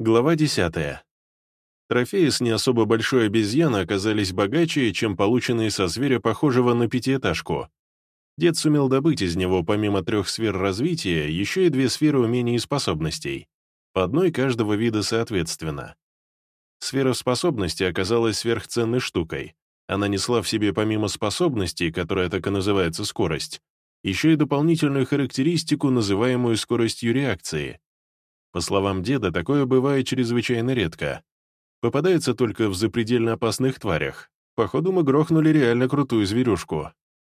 Глава 10. Трофеи с не особо большой обезьяны оказались богаче, чем полученные со зверя, похожего на пятиэтажку. Дед сумел добыть из него, помимо трех сфер развития, еще и две сферы умений и способностей, по одной каждого вида соответственно. Сфера способности оказалась сверхценной штукой. Она несла в себе помимо способностей, которая так и называется скорость, еще и дополнительную характеристику, называемую скоростью реакции. По словам деда, такое бывает чрезвычайно редко. Попадается только в запредельно опасных тварях. Походу, мы грохнули реально крутую зверюшку.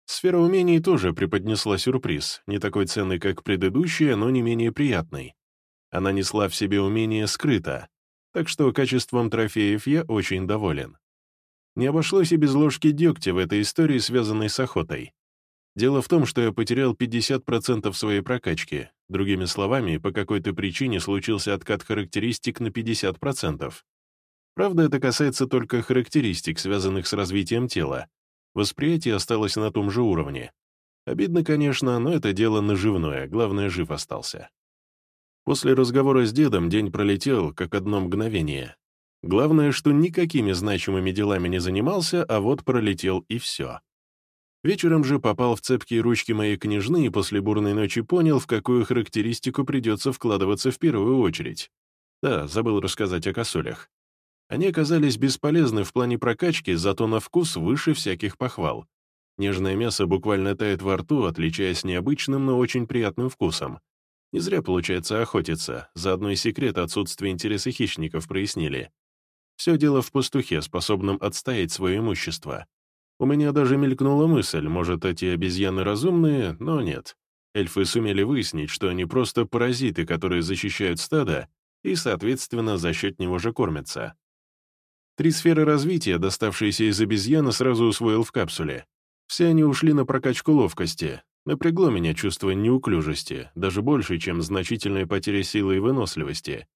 Сфера умений тоже преподнесла сюрприз, не такой ценный, как предыдущая, но не менее приятный. Она несла в себе умение скрыто, так что качеством трофеев я очень доволен. Не обошлось и без ложки дегтя в этой истории, связанной с охотой. Дело в том, что я потерял 50% своей прокачки. Другими словами, по какой-то причине случился откат характеристик на 50%. Правда, это касается только характеристик, связанных с развитием тела. Восприятие осталось на том же уровне. Обидно, конечно, но это дело наживное, главное, жив остался. После разговора с дедом день пролетел, как одно мгновение. Главное, что никакими значимыми делами не занимался, а вот пролетел и все. Вечером же попал в цепкие ручки моей княжны и после бурной ночи понял, в какую характеристику придется вкладываться в первую очередь. Да, забыл рассказать о косулях. Они оказались бесполезны в плане прокачки, зато на вкус выше всяких похвал. Нежное мясо буквально тает во рту, отличаясь необычным, но очень приятным вкусом. Не зря получается охотиться, заодно и секрет отсутствия интереса хищников прояснили. Все дело в пастухе, способном отстоять свое имущество. У меня даже мелькнула мысль, может, эти обезьяны разумные, но нет. Эльфы сумели выяснить, что они просто паразиты, которые защищают стадо и, соответственно, за счет него же кормятся. Три сферы развития, доставшиеся из обезьяны, сразу усвоил в капсуле. Все они ушли на прокачку ловкости. Напрягло меня чувство неуклюжести, даже больше, чем значительная потеря силы и выносливости.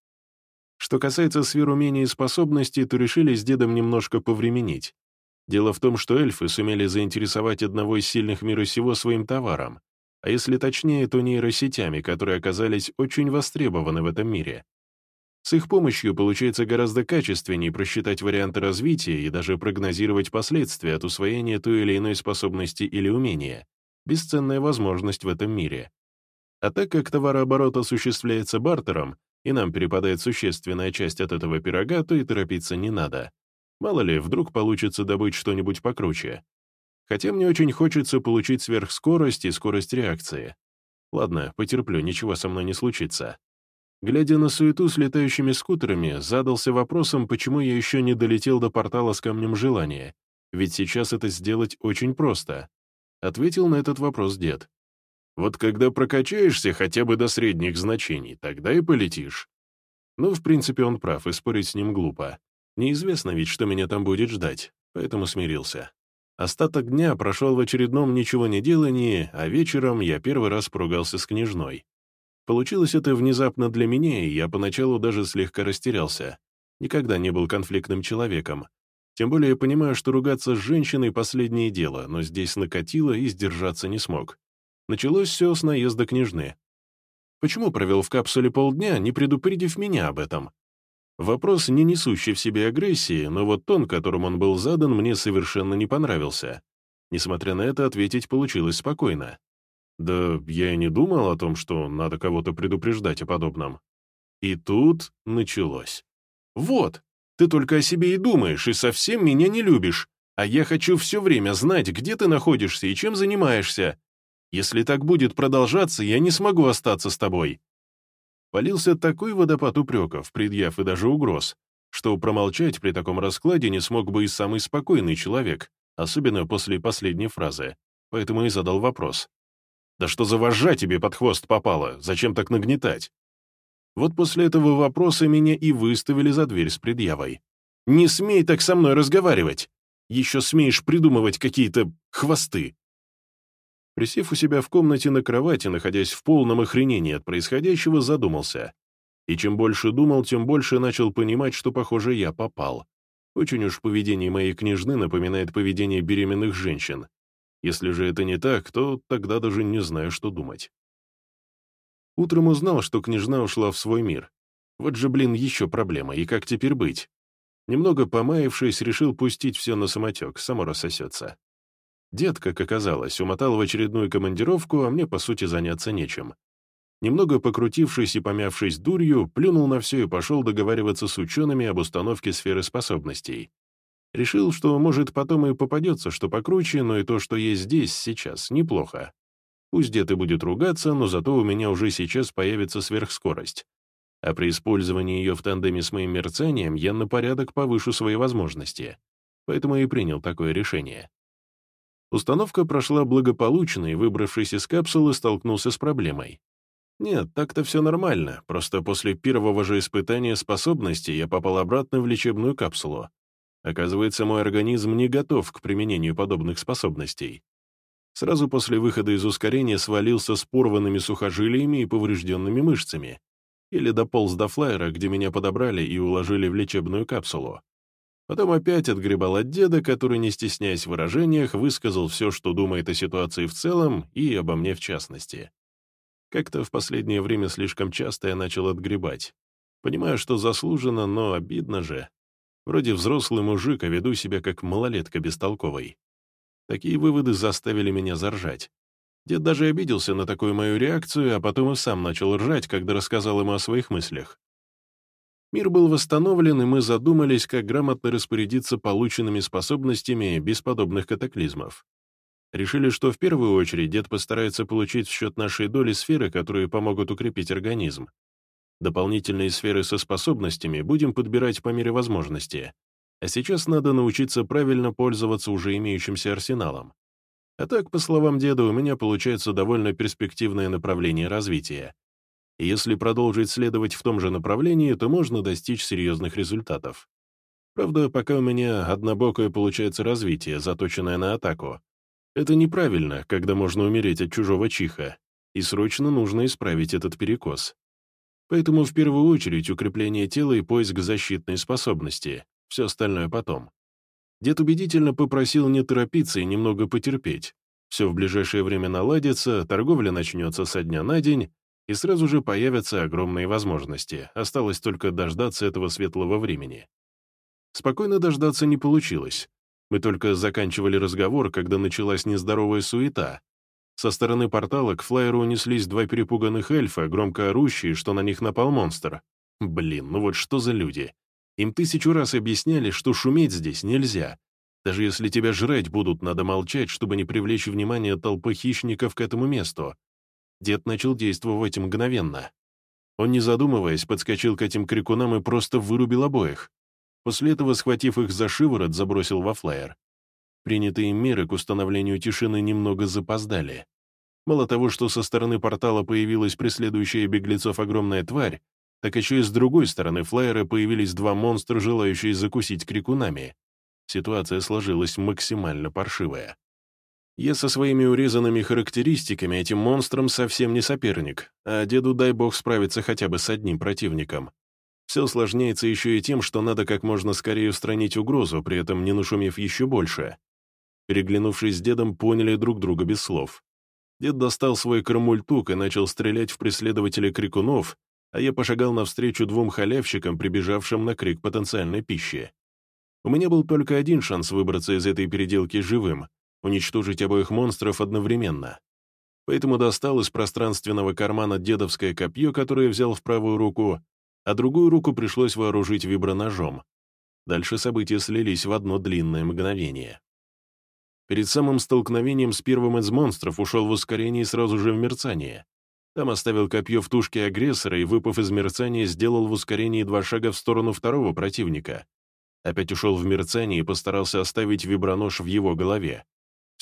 Что касается сфер умений и способностей, то решили с дедом немножко повременить. Дело в том, что эльфы сумели заинтересовать одного из сильных мира сего своим товаром, а если точнее, то нейросетями, которые оказались очень востребованы в этом мире. С их помощью получается гораздо качественнее просчитать варианты развития и даже прогнозировать последствия от усвоения той или иной способности или умения. Бесценная возможность в этом мире. А так как товарооборот осуществляется бартером, и нам перепадает существенная часть от этого пирога, то и торопиться не надо. Мало ли, вдруг получится добыть что-нибудь покруче. Хотя мне очень хочется получить сверхскорость и скорость реакции. Ладно, потерплю, ничего со мной не случится. Глядя на суету с летающими скутерами, задался вопросом, почему я еще не долетел до портала с камнем желания, ведь сейчас это сделать очень просто. Ответил на этот вопрос дед. Вот когда прокачаешься хотя бы до средних значений, тогда и полетишь. Ну, в принципе, он прав, и спорить с ним глупо. Неизвестно ведь, что меня там будет ждать, поэтому смирился. Остаток дня прошел в очередном ничего не делании, а вечером я первый раз поругался с княжной. Получилось это внезапно для меня, и я поначалу даже слегка растерялся. Никогда не был конфликтным человеком. Тем более я понимаю, что ругаться с женщиной — последнее дело, но здесь накатило и сдержаться не смог. Началось все с наезда княжны. Почему провел в капсуле полдня, не предупредив меня об этом? Вопрос, не несущий в себе агрессии, но вот тон, которым он был задан, мне совершенно не понравился. Несмотря на это, ответить получилось спокойно. Да я и не думал о том, что надо кого-то предупреждать о подобном. И тут началось. «Вот, ты только о себе и думаешь, и совсем меня не любишь, а я хочу все время знать, где ты находишься и чем занимаешься. Если так будет продолжаться, я не смогу остаться с тобой. Полился такой водопад упреков, предъяв и даже угроз, что промолчать при таком раскладе не смог бы и самый спокойный человек, особенно после последней фразы, поэтому и задал вопрос. «Да что за вожжа тебе под хвост попало? Зачем так нагнетать?» Вот после этого вопроса меня и выставили за дверь с предъявой. «Не смей так со мной разговаривать! Еще смеешь придумывать какие-то хвосты!» Присев у себя в комнате на кровати, находясь в полном охренении от происходящего, задумался. И чем больше думал, тем больше начал понимать, что, похоже, я попал. Очень уж поведение моей княжны напоминает поведение беременных женщин. Если же это не так, то тогда даже не знаю, что думать. Утром узнал, что княжна ушла в свой мир. Вот же, блин, еще проблема, и как теперь быть? Немного помаявшись, решил пустить все на самотек, само рассосется. Дед, как оказалось, умотал в очередную командировку, а мне, по сути, заняться нечем. Немного покрутившись и помявшись дурью, плюнул на все и пошел договариваться с учеными об установке сферы способностей. Решил, что, может, потом и попадется, что покруче, но и то, что есть здесь, сейчас, неплохо. Пусть дед и будет ругаться, но зато у меня уже сейчас появится сверхскорость. А при использовании ее в тандеме с моим мерцанием я на порядок повышу свои возможности. Поэтому и принял такое решение. Установка прошла благополучно, и, выбравшись из капсулы, столкнулся с проблемой. Нет, так-то все нормально, просто после первого же испытания способности я попал обратно в лечебную капсулу. Оказывается, мой организм не готов к применению подобных способностей. Сразу после выхода из ускорения свалился с порванными сухожилиями и поврежденными мышцами. Или дополз до флайера, где меня подобрали и уложили в лечебную капсулу. Потом опять отгребал от деда, который, не стесняясь в выражениях, высказал все, что думает о ситуации в целом и обо мне в частности. Как-то в последнее время слишком часто я начал отгребать. Понимаю, что заслуженно, но обидно же. Вроде взрослый мужик, а веду себя как малолетка бестолковый. Такие выводы заставили меня заржать. Дед даже обиделся на такую мою реакцию, а потом и сам начал ржать, когда рассказал ему о своих мыслях. Мир был восстановлен, и мы задумались, как грамотно распорядиться полученными способностями без подобных катаклизмов. Решили, что в первую очередь дед постарается получить в счет нашей доли сферы, которые помогут укрепить организм. Дополнительные сферы со способностями будем подбирать по мере возможности. А сейчас надо научиться правильно пользоваться уже имеющимся арсеналом. А так, по словам деда, у меня получается довольно перспективное направление развития. Если продолжить следовать в том же направлении, то можно достичь серьезных результатов. Правда, пока у меня однобокое получается развитие, заточенное на атаку. Это неправильно, когда можно умереть от чужого чиха, и срочно нужно исправить этот перекос. Поэтому в первую очередь укрепление тела и поиск защитной способности, все остальное потом. Дед убедительно попросил не торопиться и немного потерпеть. Все в ближайшее время наладится, торговля начнется со дня на день, и сразу же появятся огромные возможности, осталось только дождаться этого светлого времени. Спокойно дождаться не получилось. Мы только заканчивали разговор, когда началась нездоровая суета. Со стороны портала к флайеру унеслись два перепуганных эльфа, громко орущие, что на них напал монстр. Блин, ну вот что за люди? Им тысячу раз объясняли, что шуметь здесь нельзя. Даже если тебя жрать будут, надо молчать, чтобы не привлечь внимание толпы хищников к этому месту. Дед начал действовать мгновенно. Он, не задумываясь, подскочил к этим крикунам и просто вырубил обоих. После этого, схватив их за шиворот, забросил во флайер. Принятые меры к установлению тишины немного запоздали. Мало того, что со стороны портала появилась преследующая беглецов огромная тварь, так еще и с другой стороны флайера появились два монстра, желающие закусить крикунами. Ситуация сложилась максимально паршивая. Я со своими урезанными характеристиками этим монстром совсем не соперник, а деду дай бог справиться хотя бы с одним противником. Все усложняется еще и тем, что надо как можно скорее устранить угрозу, при этом не нашумев еще больше. Переглянувшись с дедом, поняли друг друга без слов. Дед достал свой кармультук и начал стрелять в преследователя крикунов, а я пошагал навстречу двум халявщикам, прибежавшим на крик потенциальной пищи. У меня был только один шанс выбраться из этой переделки живым — уничтожить обоих монстров одновременно. Поэтому достал из пространственного кармана дедовское копье, которое взял в правую руку, а другую руку пришлось вооружить виброножом. Дальше события слились в одно длинное мгновение. Перед самым столкновением с первым из монстров ушел в ускорение и сразу же в мерцание. Там оставил копье в тушке агрессора и, выпав из мерцания, сделал в ускорении два шага в сторону второго противника. Опять ушел в мерцание и постарался оставить вибронож в его голове.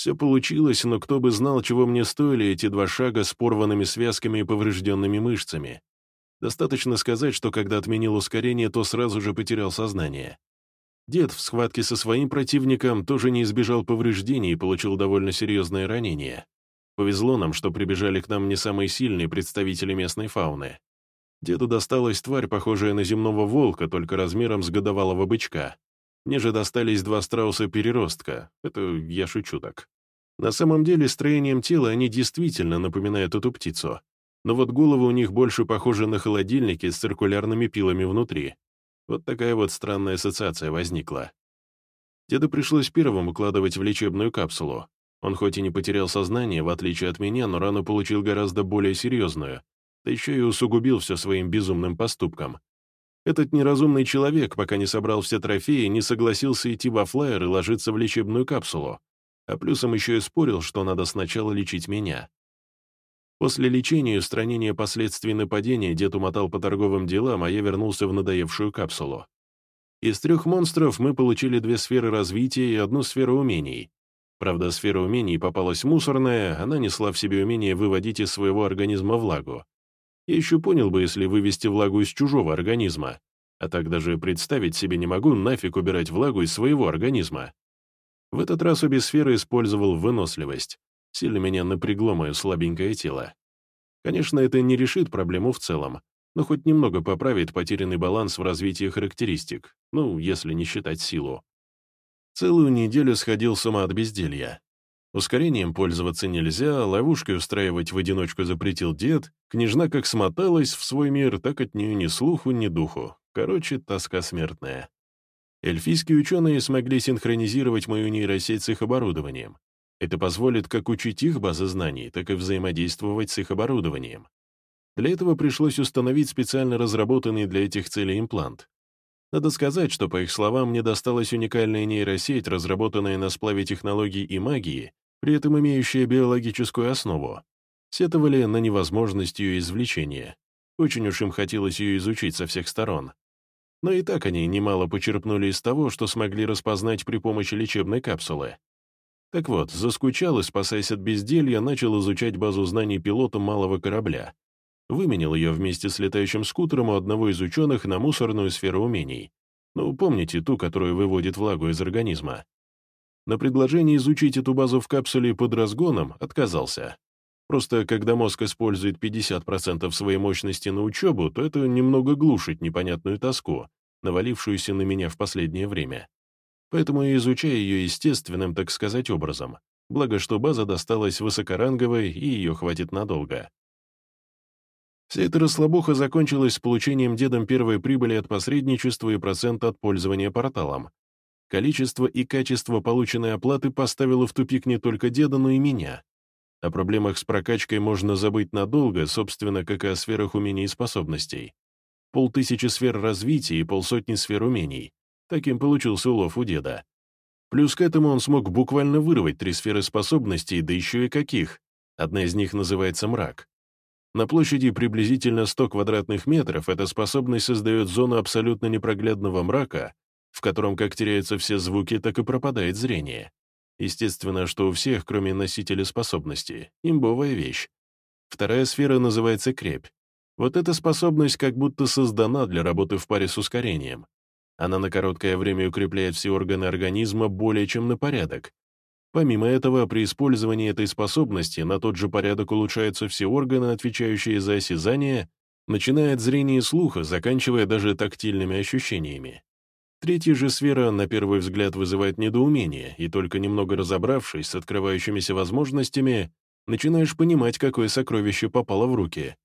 Все получилось, но кто бы знал, чего мне стоили эти два шага с порванными связками и поврежденными мышцами. Достаточно сказать, что когда отменил ускорение, то сразу же потерял сознание. Дед в схватке со своим противником тоже не избежал повреждений и получил довольно серьезное ранение. Повезло нам, что прибежали к нам не самые сильные представители местной фауны. Деду досталась тварь, похожая на земного волка, только размером с годовалого бычка. Мне же достались два страуса-переростка. Это я шучу так. На самом деле, строением тела они действительно напоминают эту птицу. но вот головы у них больше похожи на холодильники с циркулярными пилами внутри. Вот такая вот странная ассоциация возникла. Деда пришлось первым укладывать в лечебную капсулу. Он хоть и не потерял сознание, в отличие от меня, но рану получил гораздо более серьезную, да еще и усугубил все своим безумным поступком. Этот неразумный человек, пока не собрал все трофеи, не согласился идти во флайер и ложиться в лечебную капсулу, а плюсом еще и спорил, что надо сначала лечить меня. После лечения и устранения последствий нападения дед умотал по торговым делам, а я вернулся в надоевшую капсулу. Из трех монстров мы получили две сферы развития и одну сферу умений. Правда, сфера умений попалась мусорная, она несла в себе умение выводить из своего организма влагу. Я еще понял бы, если вывести влагу из чужого организма. А так даже представить себе не могу, нафиг убирать влагу из своего организма. В этот раз обе сферы использовал выносливость. Сильно меня напрягло мое слабенькое тело. Конечно, это не решит проблему в целом, но хоть немного поправит потерянный баланс в развитии характеристик, ну, если не считать силу. Целую неделю сходил с ума от безделья. Ускорением пользоваться нельзя, ловушкой устраивать в одиночку запретил дед, княжна как смоталась в свой мир, так от нее ни слуху, ни духу. Короче, тоска смертная. Эльфийские ученые смогли синхронизировать мою нейросеть с их оборудованием. Это позволит как учить их базы знаний, так и взаимодействовать с их оборудованием. Для этого пришлось установить специально разработанный для этих целей имплант. Надо сказать, что, по их словам, мне досталась уникальная нейросеть, разработанная на сплаве технологий и магии, при этом имеющая биологическую основу. Сетовали на невозможность ее извлечения. Очень уж им хотелось ее изучить со всех сторон. Но и так они немало почерпнули из того, что смогли распознать при помощи лечебной капсулы. Так вот, заскучал и, спасаясь от безделья, начал изучать базу знаний пилота малого корабля, Выменял ее вместе с летающим скутером у одного из ученых на мусорную сферу умений. Ну, помните ту, которая выводит влагу из организма? На предложение изучить эту базу в капсуле под разгоном отказался. Просто когда мозг использует 50% своей мощности на учебу, то это немного глушит непонятную тоску, навалившуюся на меня в последнее время. Поэтому я изучаю ее естественным, так сказать, образом. Благо, что база досталась высокоранговой, и ее хватит надолго. Вся эта расслабуха закончилась с получением дедом первой прибыли от посредничества и процента от пользования порталом. Количество и качество полученной оплаты поставило в тупик не только деда, но и меня. О проблемах с прокачкой можно забыть надолго, собственно, как и о сферах умений и способностей. Полтысячи сфер развития и полсотни сфер умений. Таким получился улов у деда. Плюс к этому он смог буквально вырвать три сферы способностей, да еще и каких. Одна из них называется мрак. На площади приблизительно 100 квадратных метров эта способность создает зону абсолютно непроглядного мрака, в котором как теряются все звуки, так и пропадает зрение. Естественно, что у всех, кроме носителя способности, имбовая вещь. Вторая сфера называется крепь. Вот эта способность как будто создана для работы в паре с ускорением. Она на короткое время укрепляет все органы организма более чем на порядок, Помимо этого, при использовании этой способности на тот же порядок улучшаются все органы, отвечающие за осязание, начиная от зрения и слуха, заканчивая даже тактильными ощущениями. Третья же сфера, на первый взгляд, вызывает недоумение, и только немного разобравшись с открывающимися возможностями, начинаешь понимать, какое сокровище попало в руки.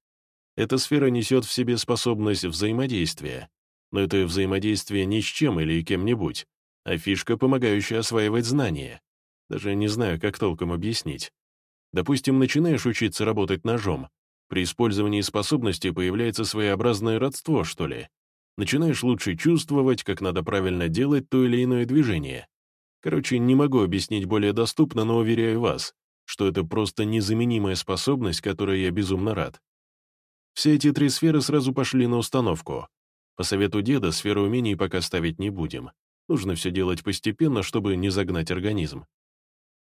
Эта сфера несет в себе способность взаимодействия, но это взаимодействие ни с чем или кем-нибудь, а фишка, помогающая осваивать знания. Даже не знаю, как толком объяснить. Допустим, начинаешь учиться работать ножом. При использовании способности появляется своеобразное родство, что ли. Начинаешь лучше чувствовать, как надо правильно делать то или иное движение. Короче, не могу объяснить более доступно, но уверяю вас, что это просто незаменимая способность, которой я безумно рад. Все эти три сферы сразу пошли на установку. По совету деда, сферу умений пока ставить не будем. Нужно все делать постепенно, чтобы не загнать организм.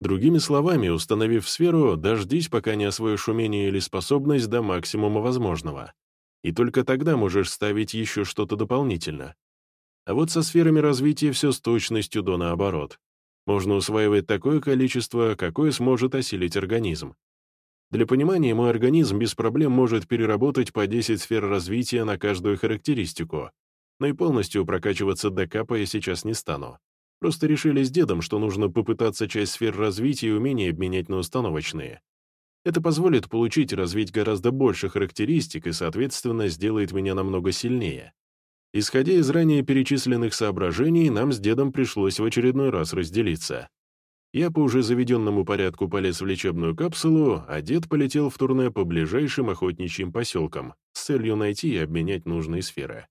Другими словами, установив сферу, дождись, пока не освоишь умение или способность до максимума возможного. И только тогда можешь ставить еще что-то дополнительно. А вот со сферами развития все с точностью до наоборот. Можно усваивать такое количество, какое сможет осилить организм. Для понимания, мой организм без проблем может переработать по 10 сфер развития на каждую характеристику, но и полностью прокачиваться до капа я сейчас не стану. Просто решили с дедом, что нужно попытаться часть сфер развития и умений обменять на установочные. Это позволит получить и развить гораздо больше характеристик и, соответственно, сделает меня намного сильнее. Исходя из ранее перечисленных соображений, нам с дедом пришлось в очередной раз разделиться. Я по уже заведенному порядку полез в лечебную капсулу, а дед полетел в турне по ближайшим охотничьим поселкам с целью найти и обменять нужные сферы.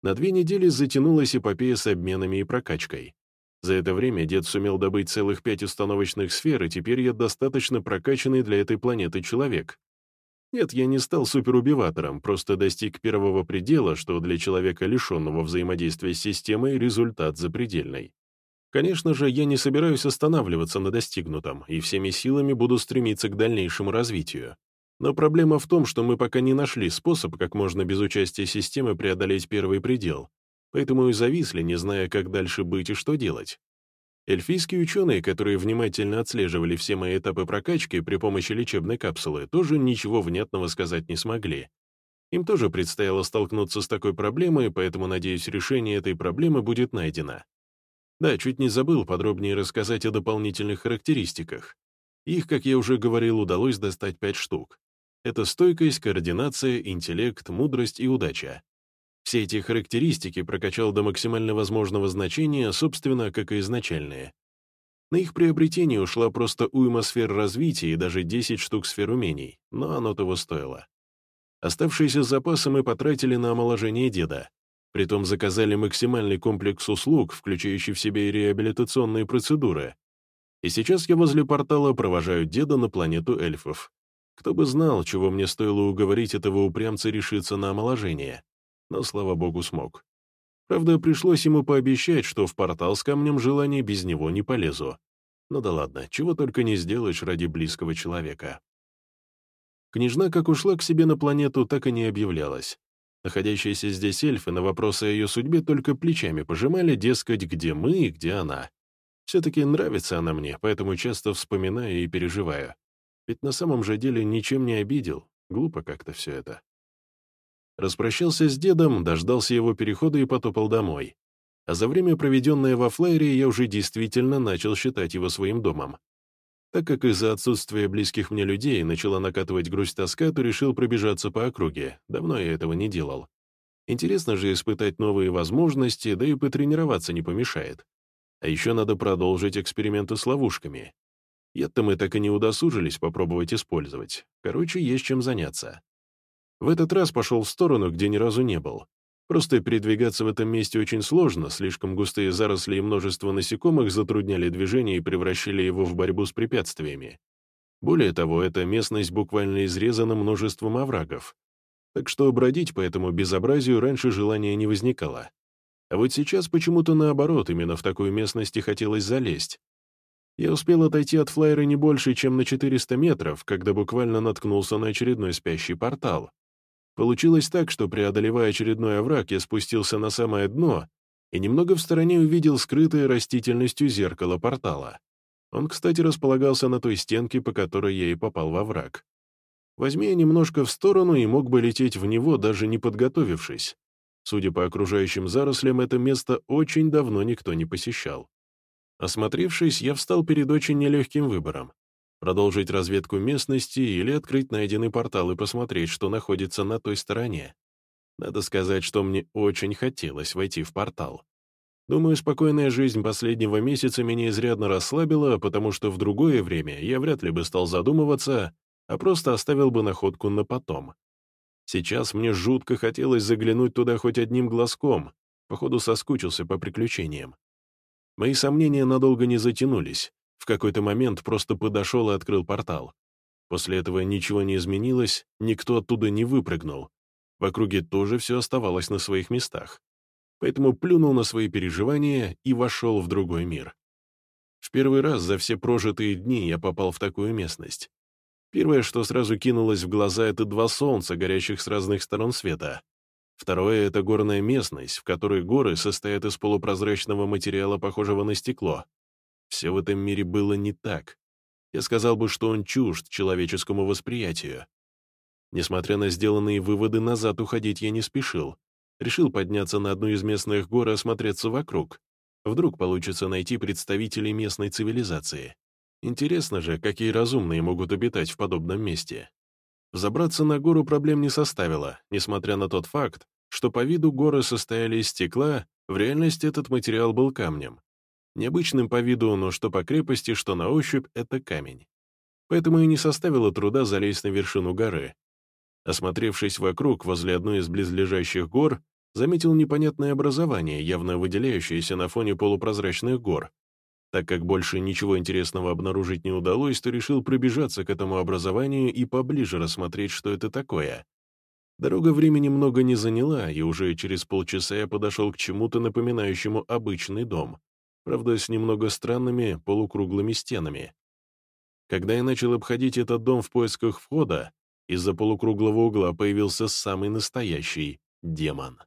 На две недели затянулась эпопея с обменами и прокачкой. За это время дед сумел добыть целых пять установочных сфер, и теперь я достаточно прокачанный для этой планеты человек. Нет, я не стал суперубиватором, просто достиг первого предела, что для человека, лишенного взаимодействия с системой, результат запредельный. Конечно же, я не собираюсь останавливаться на достигнутом, и всеми силами буду стремиться к дальнейшему развитию. Но проблема в том, что мы пока не нашли способ, как можно без участия системы преодолеть первый предел, поэтому и зависли, не зная, как дальше быть и что делать. Эльфийские ученые, которые внимательно отслеживали все мои этапы прокачки при помощи лечебной капсулы, тоже ничего внятного сказать не смогли. Им тоже предстояло столкнуться с такой проблемой, поэтому, надеюсь, решение этой проблемы будет найдено. Да, чуть не забыл подробнее рассказать о дополнительных характеристиках. Их, как я уже говорил, удалось достать пять штук. Это стойкость, координация, интеллект, мудрость и удача. Все эти характеристики прокачал до максимально возможного значения, собственно, как и изначальные. На их приобретение ушла просто уйма сфер развития и даже 10 штук сфер умений, но оно того стоило. Оставшиеся запасы мы потратили на омоложение деда. Притом заказали максимальный комплекс услуг, включающий в себя и реабилитационные процедуры. И сейчас я возле портала провожаю деда на планету эльфов. Кто бы знал, чего мне стоило уговорить этого упрямца решиться на омоложение но, слава богу, смог. Правда, пришлось ему пообещать, что в портал с камнем желания без него не полезу. Ну да ладно, чего только не сделаешь ради близкого человека. Княжна как ушла к себе на планету, так и не объявлялась. Находящиеся здесь эльфы на вопросы о ее судьбе только плечами пожимали, дескать, где мы и где она. Все-таки нравится она мне, поэтому часто вспоминаю и переживаю. Ведь на самом же деле ничем не обидел. Глупо как-то все это. Распрощался с дедом, дождался его перехода и потопал домой. А за время, проведенное во флайере, я уже действительно начал считать его своим домом. Так как из-за отсутствия близких мне людей начала накатывать грусть-тоска, то решил пробежаться по округе. Давно я этого не делал. Интересно же испытать новые возможности, да и потренироваться не помешает. А еще надо продолжить эксперименты с ловушками. Это мы так и не удосужились попробовать использовать. Короче, есть чем заняться. В этот раз пошел в сторону, где ни разу не был. Просто передвигаться в этом месте очень сложно, слишком густые заросли и множество насекомых затрудняли движение и превращали его в борьбу с препятствиями. Более того, эта местность буквально изрезана множеством оврагов. Так что бродить по этому безобразию раньше желания не возникало. А вот сейчас почему-то наоборот, именно в такую местность и хотелось залезть. Я успел отойти от флайера не больше, чем на 400 метров, когда буквально наткнулся на очередной спящий портал. Получилось так, что, преодолевая очередной овраг, я спустился на самое дно и немного в стороне увидел скрытое растительностью зеркало портала. Он, кстати, располагался на той стенке, по которой я и попал во враг. Возьми я немножко в сторону и мог бы лететь в него, даже не подготовившись. Судя по окружающим зарослям, это место очень давно никто не посещал. Осмотревшись, я встал перед очень нелегким выбором продолжить разведку местности или открыть найденный портал и посмотреть, что находится на той стороне. Надо сказать, что мне очень хотелось войти в портал. Думаю, спокойная жизнь последнего месяца меня изрядно расслабила, потому что в другое время я вряд ли бы стал задумываться, а просто оставил бы находку на потом. Сейчас мне жутко хотелось заглянуть туда хоть одним глазком, походу соскучился по приключениям. Мои сомнения надолго не затянулись. В какой-то момент просто подошел и открыл портал. После этого ничего не изменилось, никто оттуда не выпрыгнул. В округе тоже все оставалось на своих местах. Поэтому плюнул на свои переживания и вошел в другой мир. В первый раз за все прожитые дни я попал в такую местность. Первое, что сразу кинулось в глаза, это два солнца, горящих с разных сторон света. Второе — это горная местность, в которой горы состоят из полупрозрачного материала, похожего на стекло. Все в этом мире было не так. Я сказал бы, что он чужд человеческому восприятию. Несмотря на сделанные выводы, назад уходить я не спешил. Решил подняться на одну из местных гор и осмотреться вокруг. Вдруг получится найти представителей местной цивилизации. Интересно же, какие разумные могут обитать в подобном месте. Забраться на гору проблем не составило, несмотря на тот факт, что по виду горы состояли из стекла, в реальности этот материал был камнем. Необычным по виду, но что по крепости, что на ощупь — это камень. Поэтому и не составило труда залезть на вершину горы. Осмотревшись вокруг, возле одной из близлежащих гор, заметил непонятное образование, явно выделяющееся на фоне полупрозрачных гор. Так как больше ничего интересного обнаружить не удалось, то решил пробежаться к этому образованию и поближе рассмотреть, что это такое. Дорога времени много не заняла, и уже через полчаса я подошел к чему-то напоминающему обычный дом, правда, с немного странными полукруглыми стенами. Когда я начал обходить этот дом в поисках входа, из-за полукруглого угла появился самый настоящий демон.